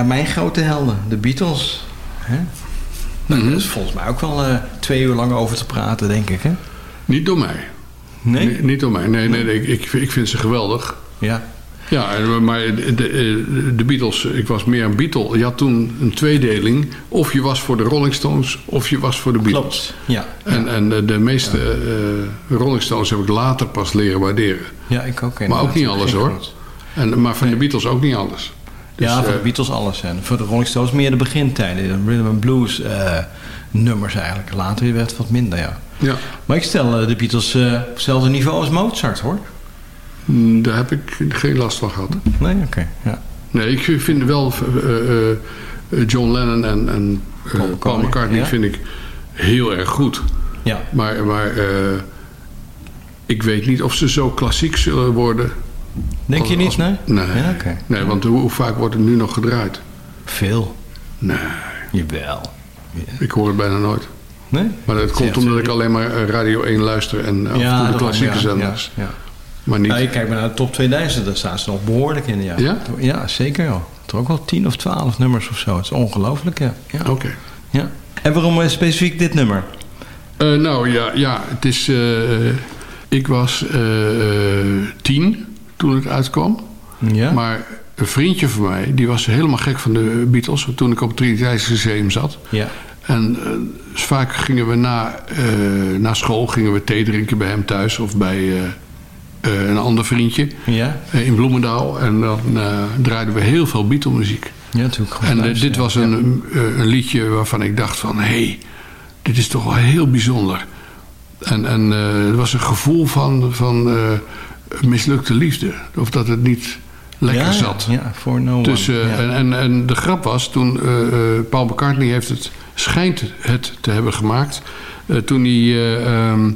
Ja, mijn grote helden, de Beatles. Hè? Nou, Mhm. Daar is volgens mij ook wel eh, twee uur lang over te praten, denk ik. Hè? Niet door mij. Nee? Ni- niet door mij. Nee, nee, nee, ik, ik, vind ze geweldig. Ja. Ja, maar de, de, de Beatles, ik was meer een Beatle. Je had toen een tweedeling. Of je was voor de Rolling Stones, of je was voor de Beatles. Klopt, ja. En, en de, de meeste eh, Rolling Stones heb ik later pas leren waarderen. Ja, ik ook. Maar ook niet alles hoor. En, maar van de Beatles ook niet alles. Dus, ja, voor de eh, Beatles alles. En voor de Rolling Stones meer de begintijden. De rhythm and blues eh, nummers eigenlijk. Later werd het wat minder, ja. Ja. Maar ik stel eh, de Beatles op hetzelfde niveau als Mozart, hoor. mm, Daar heb ik geen last van gehad. Nee, oké. ja. Nee, ik vind wel John Lennon en, en Paul, McCartney, McCartney ja. vind ik heel erg goed. Ja. Maar, maar ik weet niet of ze zo klassiek zullen worden. Denk je niet, nee? Nee, Ja, nee want hoe, hoe vaak wordt het nu nog gedraaid? Veel. Nee, Jawel. ik hoor het bijna nooit. Nee? Maar dat komt omdat ik alleen maar eh, Radio 1 luister en en toe de klassieke ja, zenders. Ja, ja. Maar niet. Ja, je kijkt maar naar de top 2000, daar staan ze nog behoorlijk in. Ja, Ja? ja zeker wel. Er ook wel 10 of 12 nummers of zo. Het is ongelooflijk, ja. ja. Oké. ja. En waarom eh, specifiek dit nummer? Eh, nou ja, ja, het is. eh, ik was eh, eh, tien toen het uitkwam. Ja? Maar een vriendje van mij, die was helemaal gek van de Beatles. Toen ik op het Triniteitsmuseum zat. Ja. En eh, dus vaak gingen we na, eh, na school gingen we thee drinken bij hem thuis of bij eh, een ander vriendje Ja? in Bloemendaal. En dan draaiden we heel veel Beatle-muziek. Ja, natuurlijk. En dit was een, een liedje waarvan ik dacht van... hé, hey, dit is toch wel heel bijzonder. En, en eh, er was een gevoel van, van mislukte liefde. Of dat het niet lekker Ja, zat. Ja, voor no Dus, eh, Ja. en, en, en de grap was, toen eh, eh, Paul McCartney heeft het, schijnt het te hebben gemaakt. toen, hij, eh, ehm,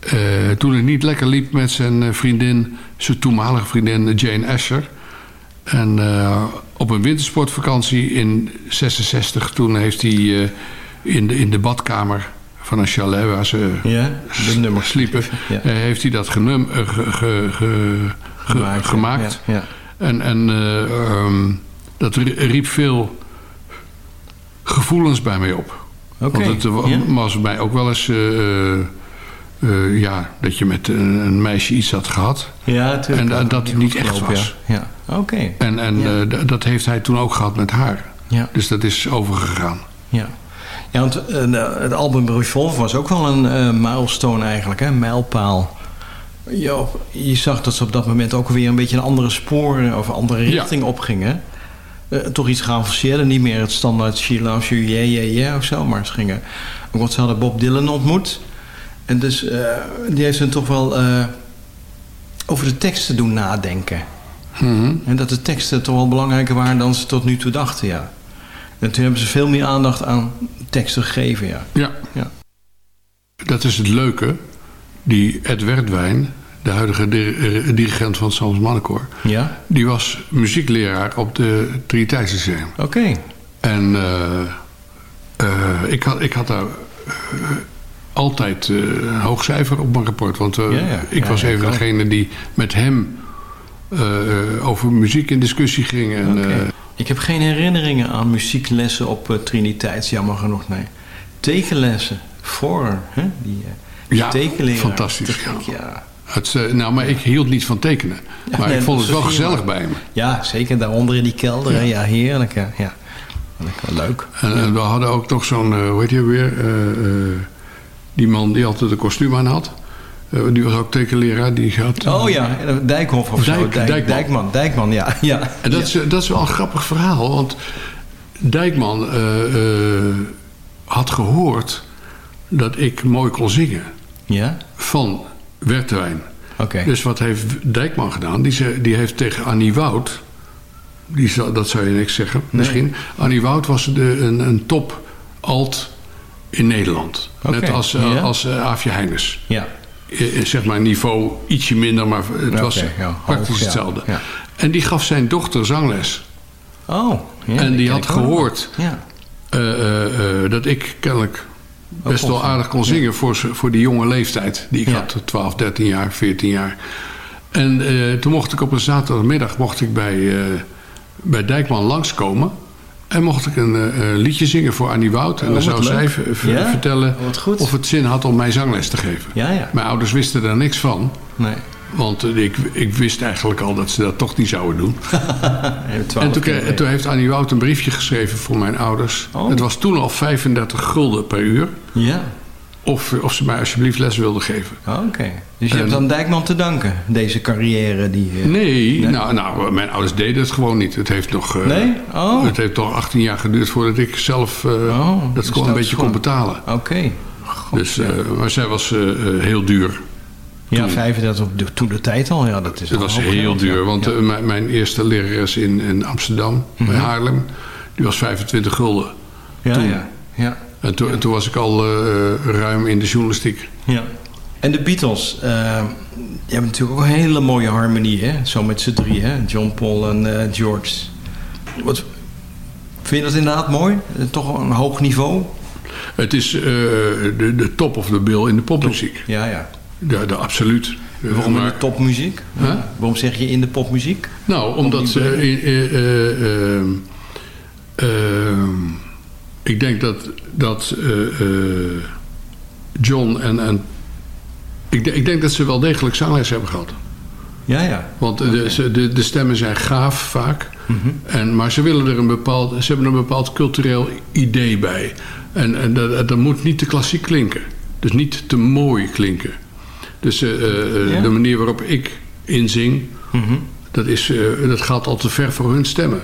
eh, toen het niet lekker liep met zijn vriendin, zijn toenmalige vriendin Jane Asher. En op een wintersportvakantie in 66, toen heeft hij in, de, in de badkamer van een chalet waar ze Ja, de nummers sliepen, Ja. eh, heeft hij dat genum, eh, ge- ge- ge- ge- Gemaakt, ja. gemaakt. Ja, ja. En, en eh, ehm, dat riep veel gevoelens bij mij op. Want het was bij mij ook wel eens... ja, dat je met een, een meisje iets had gehad. Ja, natuurlijk. En, eh, dat het niet echt was. Ja, oké. En, en dat heeft hij toen ook gehad met haar. Ja. Dus dat is overgegaan. Ja, ja want eh, het album Revolver was ook wel een eh milestone eigenlijk, hè? mijlpaal. Ja, je zag dat ze op dat moment ook weer een beetje een andere sporen of een andere Ja. richting opgingen. Eh, toch iets geavanceerder, niet meer het standaard She Loves You, yeah, yeah, yeah of zo. Maar ze gingen, want ze hadden Bob Dylan ontmoet. En dus die heeft ze toch wel over de teksten doen nadenken. Mhm. En dat de teksten toch wel belangrijker waren dan ze tot nu toe dachten, ja. En toen hebben ze veel meer aandacht aan teksten gegeven, ja. Ja. Ja. Dat is het leuke. Die Ed Werdwijn, de huidige eh, dirigent van het Sams Mannenkoor... Ja? die was muziekleraar op de Triniteitsmuseum. Oké. En eh, eh, ik, had, ik had daar altijd een hoog cijfer op mijn rapport. Want Ja, ja. ik was even degene die met hem over muziek in discussie ging. En. Eh, Ik heb geen herinneringen aan muzieklessen op uh, Triniteit, jammer genoeg, nee. Tekenlessen, voor, hè? Die, uh, die Ja, tekenleraar. fantastisch, ja. ja. het, eh, nou, maar ik hield niet van tekenen. Ja, maar nee, ik vond het wel gezellig maar. bij me. Ja, zeker daaronder in die kelder, hè. ja, heerlijk, ja. Leuk. En, we hadden ook nog zo'n, eh, hoe heet je weer? eh, eh, die man die altijd een kostuum aan had. Eh, die was ook tekenleraar. Die had, Oh ja, Dijkhoff of zo. Dijk- Dijk- Dijkman. Dijkman, Dijkman, ja. ja. En dat, is, dat is wel een grappig verhaal. Want Dijkman eh, eh, had gehoord dat ik mooi kon zingen. Ja? Van Wertwijn. Oké. Dus wat heeft Dijkman gedaan? Die, ze, die heeft tegen Annie Wout... Die, dat zou je niks zeggen, misschien. Annie Wout was de, een, een top alt in Nederland. Net als, eh, ja. als eh, Aafje Heines. Ja. Eh, eh, zeg maar niveau ietsje minder, maar het was ja, praktisch hetzelfde. Ja. En die gaf zijn dochter zangles. Oh. Ja, en die had gehoord Ja. eh, dat ik kennelijk best wel aardig kon zingen voor, voor die jonge leeftijd. Die ik had, 12, 13 jaar, 14 jaar. En toen mocht ik op een zaterdagmiddag mocht ik bij, bij Dijkman langskomen. En mocht ik een eh, een liedje zingen voor Annie Wout. En Oh, dan zou zij Ja? vertellen Oh, of het zin had om mij zangles te geven. Ja, ja. Mijn ouders wisten daar niks van. Nee. Want eh, ik, ik wist eigenlijk al dat ze dat toch niet zouden doen. En, 12 En toen, en toen heeft Annie Wout een briefje geschreven voor mijn ouders. Oh. Het was toen al 35 gulden per uur. Ja. Of, of ze mij alsjeblieft les wilden geven. Oké. Dus je En- hebt aan Dijkman te danken, deze carrière die... eh, Nee, Nee? Nou, nou, mijn ouders deden het gewoon niet. Het heeft nog, eh, Nee? Oh. het heeft toch 18 jaar geduurd voordat ik zelf Oh, dat dus gewoon dat een beetje kon betalen. Oké. Dus, maar zij was heel duur. Ja, Toen. 35 op de, toen de tijd al. Ja, dat is Het was heel geld, duur, ja. want Ja. Mhm. mijn, mijn eerste lerares in, in Amsterdam, bij Haarlem, die was 25 gulden. ja, toen. ja, ja, En toen, en toen was ik al eh, ruim in de journalistiek. ja. En de Beatles, eh, die hebben natuurlijk ook een hele mooie harmonie, hè? Zo met z'n drie, hè? John, Paul en eh, George. Wat, vind je dat inderdaad mooi? Toch een hoog niveau? Het is eh, de, de top of the bill in de popmuziek. Ja, ja. Ja, de, absoluut. Waarom in de popmuziek? Huh? Waarom zeg je in de popmuziek? Nou, omdat die ik denk dat, dat eh, eh, John en, en ik, ik denk dat ze wel degelijk zangles hebben gehad. Ja, ja. Want de, de, de stemmen zijn gaaf vaak. en, maar ze, willen er een bepaald, ze hebben een bepaald cultureel idee bij. En, en dat, dat moet niet te klassiek klinken. Dus niet te mooi klinken. Dus eh, Ja. de manier waarop ik inzing... dat, is, dat gaat al te ver voor hun stemmen.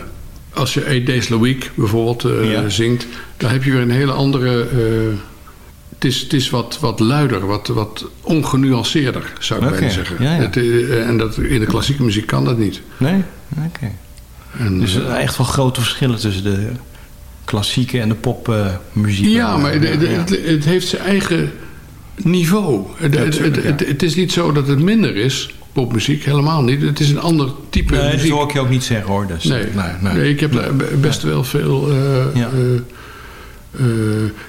Als je Eight Days a Week bijvoorbeeld eh, Ja. zingt... dan heb je weer een hele andere eh, Het is, het is wat, wat luider, wat, wat ongenuanceerder, zou ik Oké, bijna zeggen. ja, ja. Het, eh, en dat, in de klassieke muziek kan dat niet. Nee? Oké. Dus er zijn echt wel grote verschillen tussen de klassieke en de popmuziek. Ja, maar de- de- Ja. Het, het heeft zijn eigen niveau. Het- het is niet zo dat het minder is, popmuziek, helemaal niet. Het is een ander type Nee, dat muziek. hoor ik je ook niet zeggen hoor. Dus, Nee, nee, ik heb Nee. best wel veel... eh, Ja. eh, eh,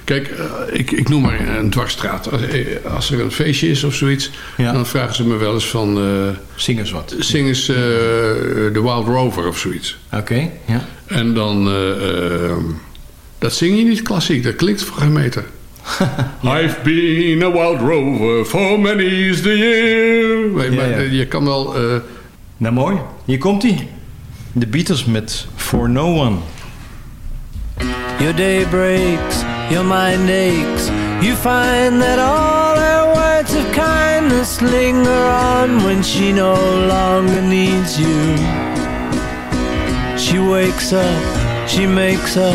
kijk, ik, ik noem maar een dwarsstraat. Als, als er een feestje is of zoiets... Ja. dan vragen ze me wel eens van... Zing eens wat. zing eens eh, The Wild Rover of zoiets. Oké, ja. En dan... eh, eh, dat zing je niet klassiek. Dat klinkt voor geen meter. I've been a wild rover for many's the year. Maar, Ja, ja. maar je kan wel... eh, Nou mooi, hier komt hij. De Beatles met For No One. Your day breaks, your mind aches. You find that all her words of kindness linger on when she no longer needs you. She wakes up, she makes up,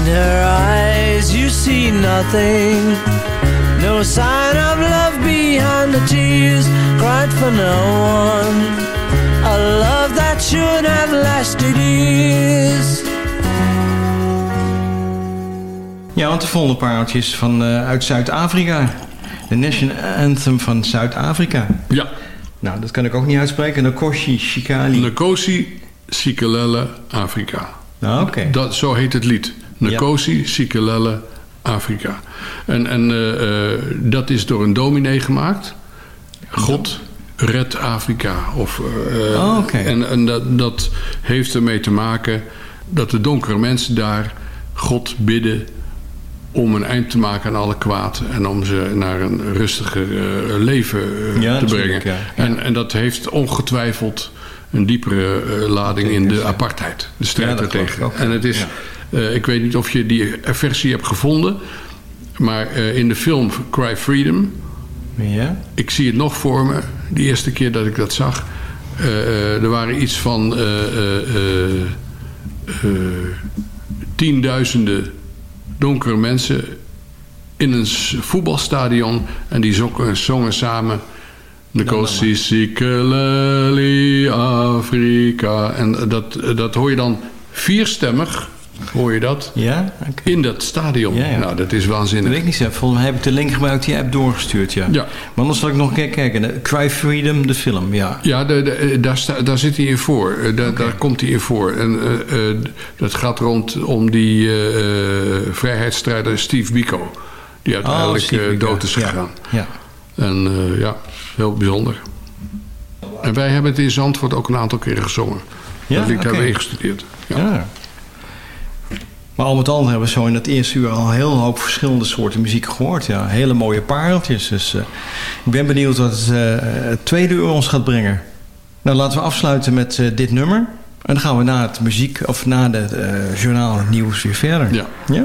in her eyes you see nothing. No sign of love behind the tears cried for no one. A love that should have lasted years. Ja, want de volgende pareltje is van, eh, uit Zuid-Afrika. De National Anthem van Zuid-Afrika. ja, Nou, dat kan ik ook niet uitspreken. Nakoshi Shikali. Nkosi Sikelele Afrika. Nou, oké. Dat, zo heet het lied. Nkosi Sikelele Afrika. En, en eh, eh, dat is door een dominee gemaakt. God red Afrika. Of, eh, Oh. En, en dat, dat heeft ermee te maken dat de donkere mensen daar God bidden om een eind te maken aan alle kwaad en om ze naar een rustiger leven Ja, te brengen. ja. En, en dat heeft ongetwijfeld een diepere lading in de apartheid, de Ja, strijd geloof daartegen. En het is, eh, ik weet niet of je die versie hebt gevonden, maar eh, in de film Cry Freedom, Ja? ik zie het nog voor me, de eerste keer dat ik dat zag. eh, er waren iets van tienduizenden donkere mensen in een voetbalstadion en die zongen, zongen samen. Nkosi Afrika. En dat, dat hoor je dan vierstemmig, hoor je dat, Ja? In dat stadion. Ja, ja. Nou, dat is Dat waanzinnig. weet ik niet zelf. Volgens mij heb ik de link gebruikt die hebt doorgestuurd, ja. Ja. Maar anders zal ik nog een keer kijken. Cry Freedom, de film, ja. Ja, de, de, eh, daar, sta, daar zit hij in voor. Eh, Daar, daar komt hij in voor. En eh, dat gaat rond om die vrijheidsstrijder Steve Biko. Die uiteindelijk Oh, Biko, dood is gegaan. Ja. En ja, heel bijzonder. En wij hebben het in Zandvoort ook een aantal keren gezongen. Ja, dat oké. hebben we ingestudeerd. Ja. Maar al met al hebben we zo in het eerste uur al een heel hoop verschillende soorten muziek gehoord. Ja. Hele mooie pareltjes. Dus eh, ik ben benieuwd wat het, eh, het tweede uur ons gaat brengen. Nou, laten we afsluiten met eh, dit nummer. En dan gaan we na het muziek, of na de eh, journaal het nieuws weer verder. Ja. ja?